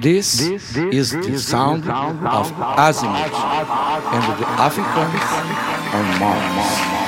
This is the sound of Azimuth and the Africans on Mars.